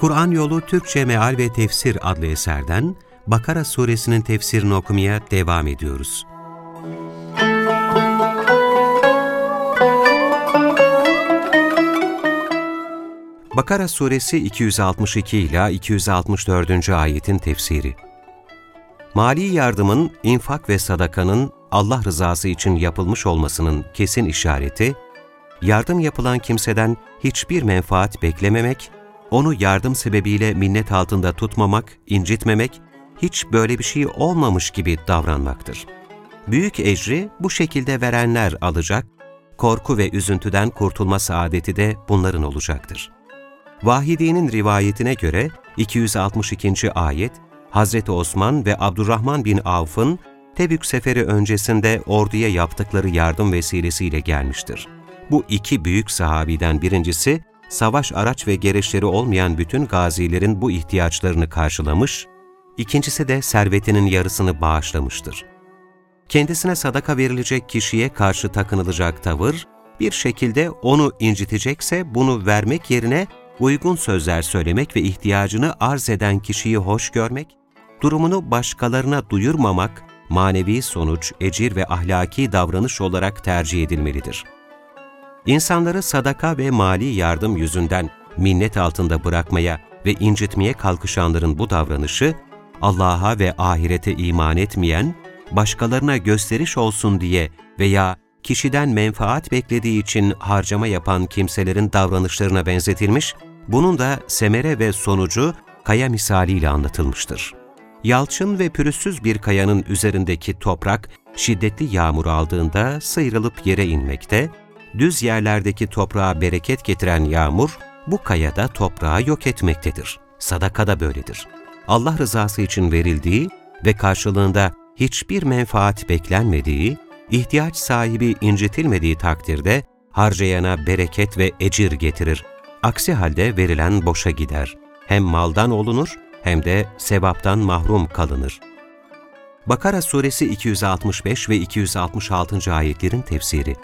Kur'an Yolu Türkçe Meal ve Tefsir adlı eserden Bakara suresinin tefsirini okumaya devam ediyoruz. Bakara suresi 262 ila 264. ayetin tefsiri. Mali yardımın, infak ve sadakanın Allah rızası için yapılmış olmasının kesin işareti, yardım yapılan kimseden hiçbir menfaat beklememek, onu yardım sebebiyle minnet altında tutmamak, incitmemek, hiç böyle bir şey olmamış gibi davranmaktır. Büyük ecri bu şekilde verenler alacak, korku ve üzüntüden kurtulma saadeti de bunların olacaktır. Vahidi'nin rivayetine göre 262. ayet, Hazreti Osman ve Abdurrahman bin Avf'ın Tebük seferi öncesinde orduya yaptıkları yardım vesilesiyle gelmiştir. Bu iki büyük sahabiden birincisi, savaş araç ve gereçleri olmayan bütün gazilerin bu ihtiyaçlarını karşılamış, ikincisi de servetinin yarısını bağışlamıştır. Kendisine sadaka verilecek kişiye karşı takınılacak tavır, bir şekilde onu incitecekse bunu vermek yerine uygun sözler söylemek ve ihtiyacını arz eden kişiyi hoş görmek, durumunu başkalarına duyurmamak, manevi sonuç, ecir ve ahlaki davranış olarak tercih edilmelidir. İnsanları sadaka ve mali yardım yüzünden minnet altında bırakmaya ve incitmeye kalkışanların bu davranışı, Allah'a ve ahirete iman etmeyen, başkalarına gösteriş olsun diye veya kişiden menfaat beklediği için harcama yapan kimselerin davranışlarına benzetilmiş, bunun da semere ve sonucu kaya misaliyle anlatılmıştır. Yalçın ve pürüzsüz bir kayanın üzerindeki toprak, şiddetli yağmur aldığında sıyrılıp yere inmekte, düz yerlerdeki toprağa bereket getiren yağmur, bu kayada toprağı yok etmektedir. Sadaka da böyledir. Allah rızası için verildiği ve karşılığında hiçbir menfaat beklenmediği, ihtiyaç sahibi incitilmediği takdirde harcayana bereket ve ecir getirir. Aksi halde verilen boşa gider. Hem maldan olunur hem de sevaptan mahrum kalınır. Bakara suresi 265 ve 266. ayetlerin tefsiri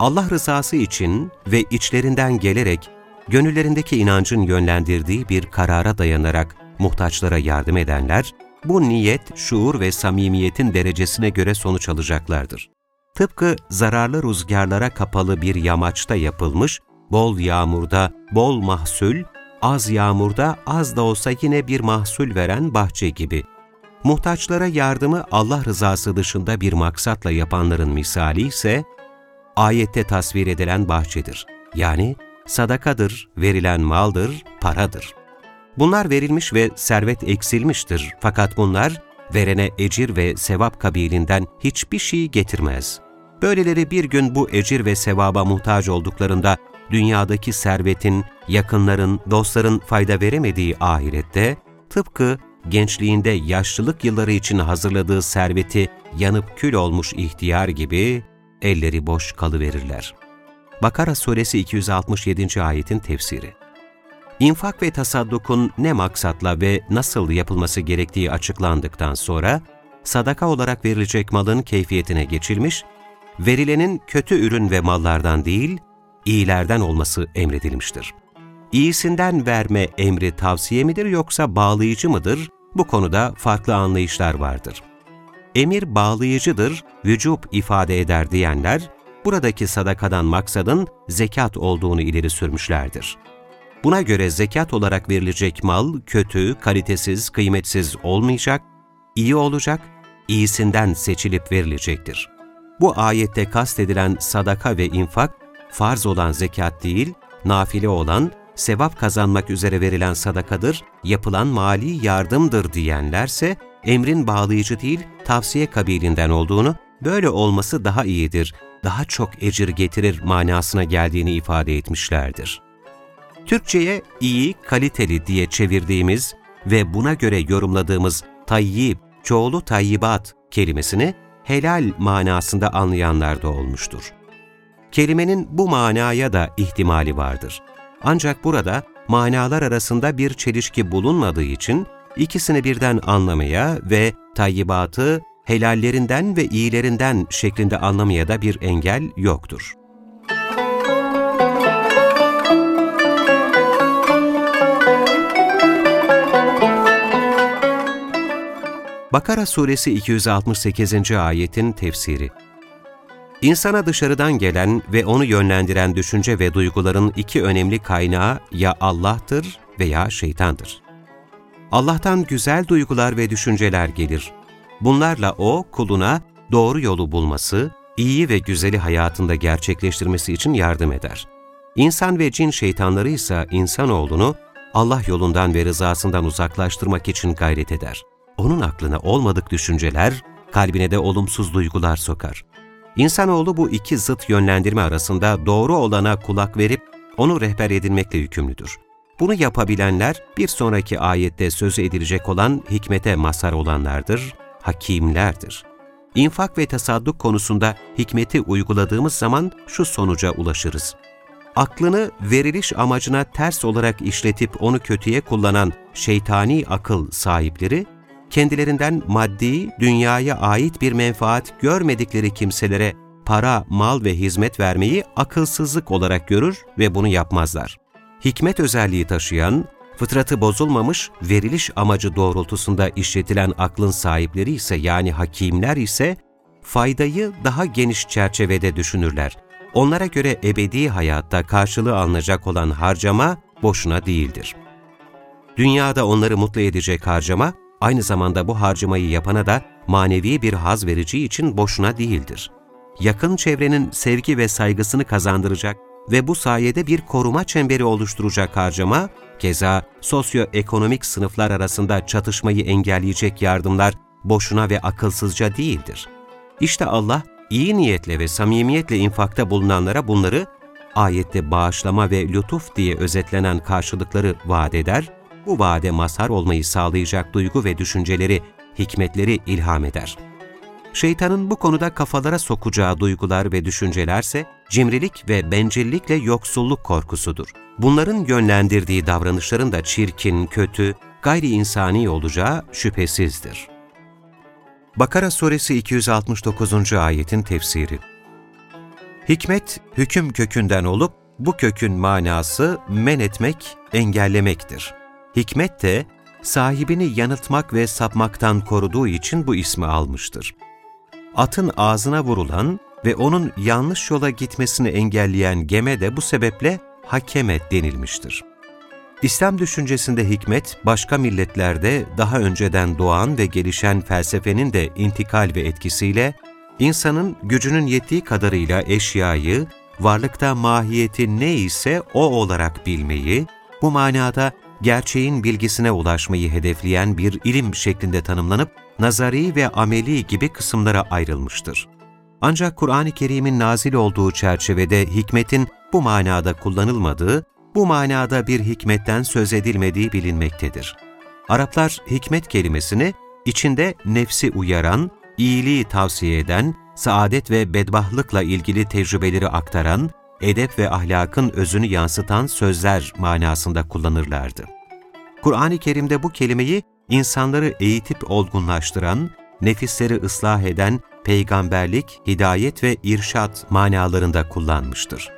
Allah rızası için ve içlerinden gelerek gönüllerindeki inancın yönlendirdiği bir karara dayanarak muhtaçlara yardım edenler, bu niyet, şuur ve samimiyetin derecesine göre sonuç alacaklardır. Tıpkı zararlı rüzgarlara kapalı bir yamaçta yapılmış, bol yağmurda bol mahsul, az yağmurda az da olsa yine bir mahsul veren bahçe gibi. Muhtaçlara yardımı Allah rızası dışında bir maksatla yapanların misali ise, ayette tasvir edilen bahçedir. Yani sadakadır, verilen maldır, paradır. Bunlar verilmiş ve servet eksilmiştir fakat bunlar verene ecir ve sevap kabilinden hiçbir şey getirmez. Böyleleri bir gün bu ecir ve sevaba muhtaç olduklarında dünyadaki servetin, yakınların, dostların fayda veremediği ahirette, tıpkı gençliğinde yaşlılık yılları için hazırladığı serveti yanıp kül olmuş ihtiyar gibi elleri boş kalıverirler. Bakara suresi 267. ayetin tefsiri İnfak ve tasaddukun ne maksatla ve nasıl yapılması gerektiği açıklandıktan sonra, sadaka olarak verilecek malın keyfiyetine geçilmiş, verilenin kötü ürün ve mallardan değil, iyilerden olması emredilmiştir. İyisinden verme emri tavsiye midir yoksa bağlayıcı mıdır? Bu konuda farklı anlayışlar vardır. Emir bağlayıcıdır, vücub ifade eder diyenler, buradaki sadakadan maksadın zekat olduğunu ileri sürmüşlerdir. Buna göre zekat olarak verilecek mal kötü, kalitesiz, kıymetsiz olmayacak, iyi olacak, iyisinden seçilip verilecektir. Bu ayette kastedilen sadaka ve infak, farz olan zekat değil, nafile olan, sevap kazanmak üzere verilen sadakadır, yapılan mali yardımdır diyenlerse, emrin bağlayıcı değil, tavsiye kabilinden olduğunu, böyle olması daha iyidir, daha çok ecir getirir manasına geldiğini ifade etmişlerdir. Türkçe'ye iyi, kaliteli diye çevirdiğimiz ve buna göre yorumladığımız tayyib, çoğulu tayyibat kelimesini helal manasında anlayanlar da olmuştur. Kelimenin bu manaya da ihtimali vardır. Ancak burada manalar arasında bir çelişki bulunmadığı için ikisini birden anlamaya ve tayyibatı helallerinden ve iyilerinden şeklinde anlamaya da bir engel yoktur. Bakara suresi 268. ayetin tefsiri İnsana dışarıdan gelen ve onu yönlendiren düşünce ve duyguların iki önemli kaynağı ya Allah'tır veya şeytandır. Allah'tan güzel duygular ve düşünceler gelir. Bunlarla O, kuluna doğru yolu bulması, iyi ve güzeli hayatında gerçekleştirmesi için yardım eder. İnsan ve cin şeytanları ise insanoğlunu Allah yolundan ve rızasından uzaklaştırmak için gayret eder. Onun aklına olmadık düşünceler, kalbine de olumsuz duygular sokar. İnsanoğlu bu iki zıt yönlendirme arasında doğru olana kulak verip onu rehber edinmekle yükümlüdür. Bunu yapabilenler bir sonraki ayette sözü edilecek olan hikmete mazhar olanlardır, hakimlerdir. İnfak ve tasadduk konusunda hikmeti uyguladığımız zaman şu sonuca ulaşırız. Aklını veriliş amacına ters olarak işletip onu kötüye kullanan şeytani akıl sahipleri, kendilerinden maddi, dünyaya ait bir menfaat görmedikleri kimselere para, mal ve hizmet vermeyi akılsızlık olarak görür ve bunu yapmazlar. Hikmet özelliği taşıyan, fıtratı bozulmamış, veriliş amacı doğrultusunda işletilen aklın sahipleri ise yani hakimler ise faydayı daha geniş çerçevede düşünürler. Onlara göre ebedi hayatta karşılığı alınacak olan harcama boşuna değildir. Dünyada onları mutlu edecek harcama, aynı zamanda bu harcamayı yapana da manevi bir haz verici için boşuna değildir. Yakın çevrenin sevgi ve saygısını kazandıracak ve bu sayede bir koruma çemberi oluşturacak harcama, keza sosyoekonomik sınıflar arasında çatışmayı engelleyecek yardımlar boşuna ve akılsızca değildir. İşte Allah, iyi niyetle ve samimiyetle infakta bulunanlara bunları ayette bağışlama ve lütuf diye özetlenen karşılıkları vaat eder, bu vaade mazhar olmayı sağlayacak duygu ve düşünceleri, hikmetleri ilham eder. Şeytanın bu konuda kafalara sokacağı duygular ve düşüncelerse cimrilik ve bencillikle yoksulluk korkusudur. Bunların yönlendirdiği davranışların da çirkin, kötü, gayri insani olacağı şüphesizdir. Bakara Suresi 269. ayetin tefsiri Hikmet, hüküm kökünden olup, bu kökün manası men etmek, engellemektir. Hikmet de, sahibini yanıltmak ve sapmaktan koruduğu için bu ismi almıştır. Atın ağzına vurulan ve onun yanlış yola gitmesini engelleyen geme de bu sebeple hakeme denilmiştir. İslam düşüncesinde hikmet, başka milletlerde daha önceden doğan ve gelişen felsefenin de intikal ve etkisiyle, insanın gücünün yettiği kadarıyla eşyayı, varlıkta mahiyeti ne ise o olarak bilmeyi, bu manada gerçeğin bilgisine ulaşmayı hedefleyen bir ilim şeklinde tanımlanıp, nazari ve ameli gibi kısımlara ayrılmıştır. Ancak Kur'an-ı Kerim'in nazil olduğu çerçevede hikmetin bu manada kullanılmadığı, bu manada bir hikmetten söz edilmediği bilinmektedir. Araplar hikmet kelimesini içinde nefsi uyaran, iyiliği tavsiye eden, saadet ve bedbahlıkla ilgili tecrübeleri aktaran, edep ve ahlakın özünü yansıtan sözler manasında kullanırlardı. Kur'an-ı Kerim'de bu kelimeyi insanları eğitip olgunlaştıran, nefisleri ıslah eden peygamberlik, hidayet ve irşat manalarında kullanmıştır.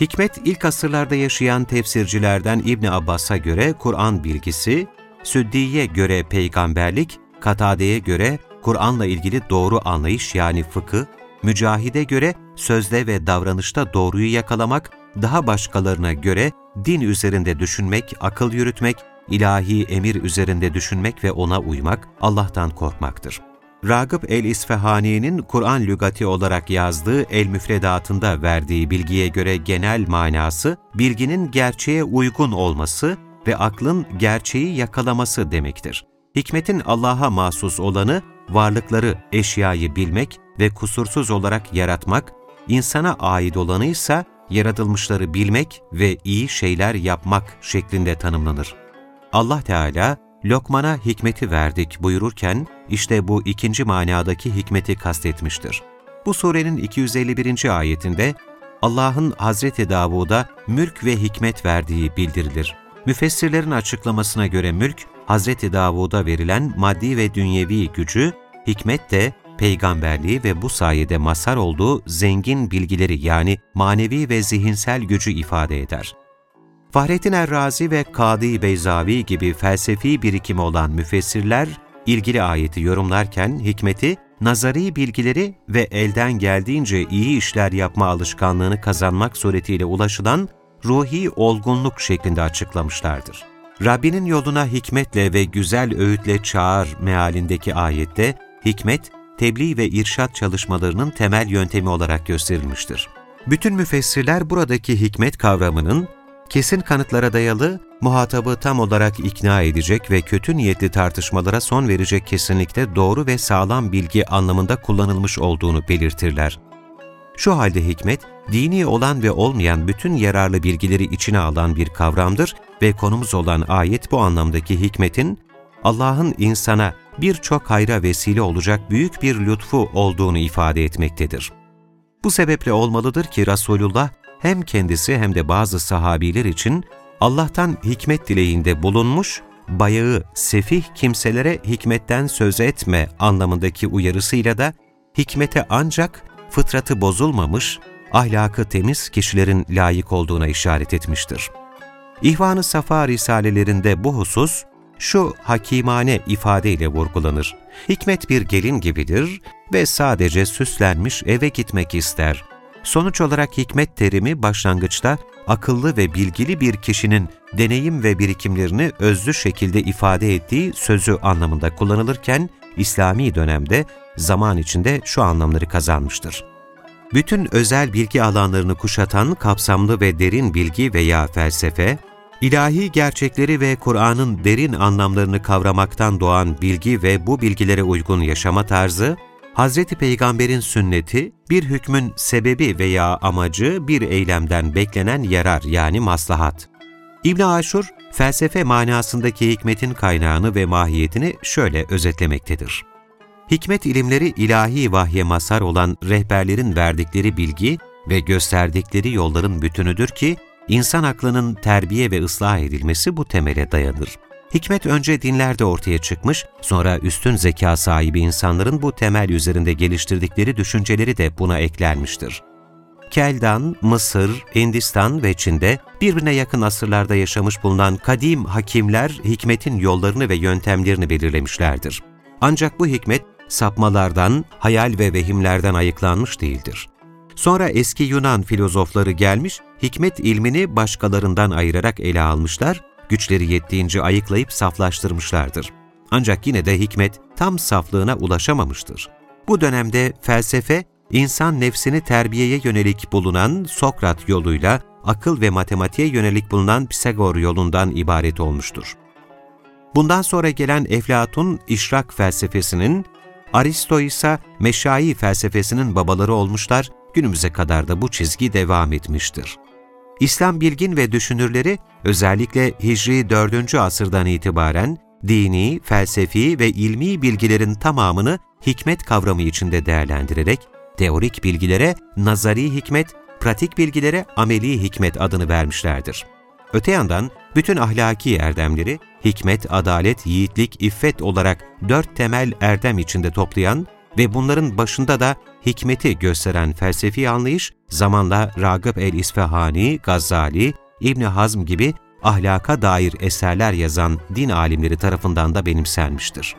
Hikmet ilk asırlarda yaşayan tefsircilerden İbn Abbas'a göre Kur'an bilgisi, Süddi'ye göre peygamberlik, Katade'ye göre Kur'an'la ilgili doğru anlayış yani fıkı, Mücahide göre sözde ve davranışta doğruyu yakalamak, daha başkalarına göre din üzerinde düşünmek, akıl yürütmek, ilahi emir üzerinde düşünmek ve ona uymak, Allah'tan korkmaktır. Ragıp el-İsfahani'nin Kur'an lügati olarak yazdığı el-müfredatında verdiği bilgiye göre genel manası, bilginin gerçeğe uygun olması ve aklın gerçeği yakalaması demektir. Hikmetin Allah'a mahsus olanı, varlıkları, eşyayı bilmek ve kusursuz olarak yaratmak, insana ait olanı ise yaratılmışları bilmek ve iyi şeyler yapmak şeklinde tanımlanır. Allah Teala Lokman'a hikmeti verdik buyururken, işte bu ikinci manadaki hikmeti kastetmiştir. Bu surenin 251. ayetinde Allah'ın Hazreti Davud'a mülk ve hikmet verdiği bildirilir. Müfessirlerin açıklamasına göre mülk, Hazreti Davud'a verilen maddi ve dünyevi gücü, hikmet de peygamberliği ve bu sayede mazhar olduğu zengin bilgileri yani manevi ve zihinsel gücü ifade eder. Fahrettin Errazi ve Kadı Beyzavi gibi felsefi birikimi olan müfessirler, ilgili ayeti yorumlarken hikmeti, nazari bilgileri ve elden geldiğince iyi işler yapma alışkanlığını kazanmak suretiyle ulaşılan ruhi olgunluk şeklinde açıklamışlardır. Rabbinin yoluna hikmetle ve güzel öğütle çağır mealindeki ayette, hikmet, tebliğ ve irşat çalışmalarının temel yöntemi olarak gösterilmiştir. Bütün müfessirler buradaki hikmet kavramının, kesin kanıtlara dayalı, muhatabı tam olarak ikna edecek ve kötü niyetli tartışmalara son verecek kesinlikle doğru ve sağlam bilgi anlamında kullanılmış olduğunu belirtirler. Şu halde hikmet, dini olan ve olmayan bütün yararlı bilgileri içine alan bir kavramdır ve konumuz olan ayet bu anlamdaki hikmetin, Allah'ın insana birçok hayra vesile olacak büyük bir lütfu olduğunu ifade etmektedir. Bu sebeple olmalıdır ki Resulullah hem kendisi hem de bazı sahabiler için Allah'tan hikmet dileğinde bulunmuş, bayağı, sefih kimselere hikmetten söz etme anlamındaki uyarısıyla da hikmete ancak fıtratı bozulmamış, ahlakı temiz kişilerin layık olduğuna işaret etmiştir. İhvan-ı Safa risalelerinde bu husus, şu hakimane ifadeyle vurgulanır. Hikmet bir gelin gibidir ve sadece süslenmiş eve gitmek ister. Sonuç olarak hikmet terimi başlangıçta akıllı ve bilgili bir kişinin deneyim ve birikimlerini özlü şekilde ifade ettiği sözü anlamında kullanılırken, İslami dönemde zaman içinde şu anlamları kazanmıştır. Bütün özel bilgi alanlarını kuşatan kapsamlı ve derin bilgi veya felsefe, ilahi gerçekleri ve Kur'an'ın derin anlamlarını kavramaktan doğan bilgi ve bu bilgilere uygun yaşama tarzı, Hz. Peygamber'in sünneti, bir hükmün sebebi veya amacı bir eylemden beklenen yarar yani maslahat. İbn Aşur, felsefe manasındaki hikmetin kaynağını ve mahiyetini şöyle özetlemektedir. Hikmet ilimleri ilahi vahye mazhar olan rehberlerin verdikleri bilgi ve gösterdikleri yolların bütünüdür ki, insan aklının terbiye ve ıslah edilmesi bu temele dayanır. Hikmet önce dinlerde ortaya çıkmış, sonra üstün zeka sahibi insanların bu temel üzerinde geliştirdikleri düşünceleri de buna eklenmiştir. Keldan, Mısır, Hindistan ve Çin'de birbirine yakın asırlarda yaşamış bulunan kadim hakimler hikmetin yollarını ve yöntemlerini belirlemişlerdir. Ancak bu hikmet sapmalardan, hayal ve vehimlerden ayıklanmış değildir. Sonra eski Yunan filozofları gelmiş, hikmet ilmini başkalarından ayırarak ele almışlar, güçleri yettiğince ayıklayıp saflaştırmışlardır. Ancak yine de hikmet tam saflığına ulaşamamıştır. Bu dönemde felsefe, insan nefsini terbiyeye yönelik bulunan Sokrat yoluyla akıl ve matematiğe yönelik bulunan Pisagor yolundan ibaret olmuştur. Bundan sonra gelen Eflatun, işrak felsefesinin, Aristo ise meşai felsefesinin babaları olmuşlar, günümüze kadar da bu çizgi devam etmiştir. İslam bilgin ve düşünürleri özellikle Hicri 4. asırdan itibaren dini, felsefi ve ilmi bilgilerin tamamını hikmet kavramı içinde değerlendirerek teorik bilgilere nazari hikmet, pratik bilgilere ameli hikmet adını vermişlerdir. Öte yandan bütün ahlaki erdemleri hikmet, adalet, yiğitlik, iffet olarak dört temel erdem içinde toplayan ve bunların başında da hikmeti gösteren felsefi anlayış, zamanla Ragıp el-İsfahani, Gazali, İbni Hazm gibi ahlaka dair eserler yazan din alimleri tarafından da benimsenmiştir.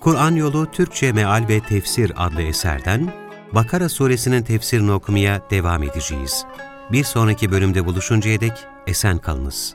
Kur'an Yolu Türkçe Meal ve Tefsir adlı eserden Bakara suresinin tefsirini okumaya devam edeceğiz. Bir sonraki bölümde buluşuncaya dek esen kalınız.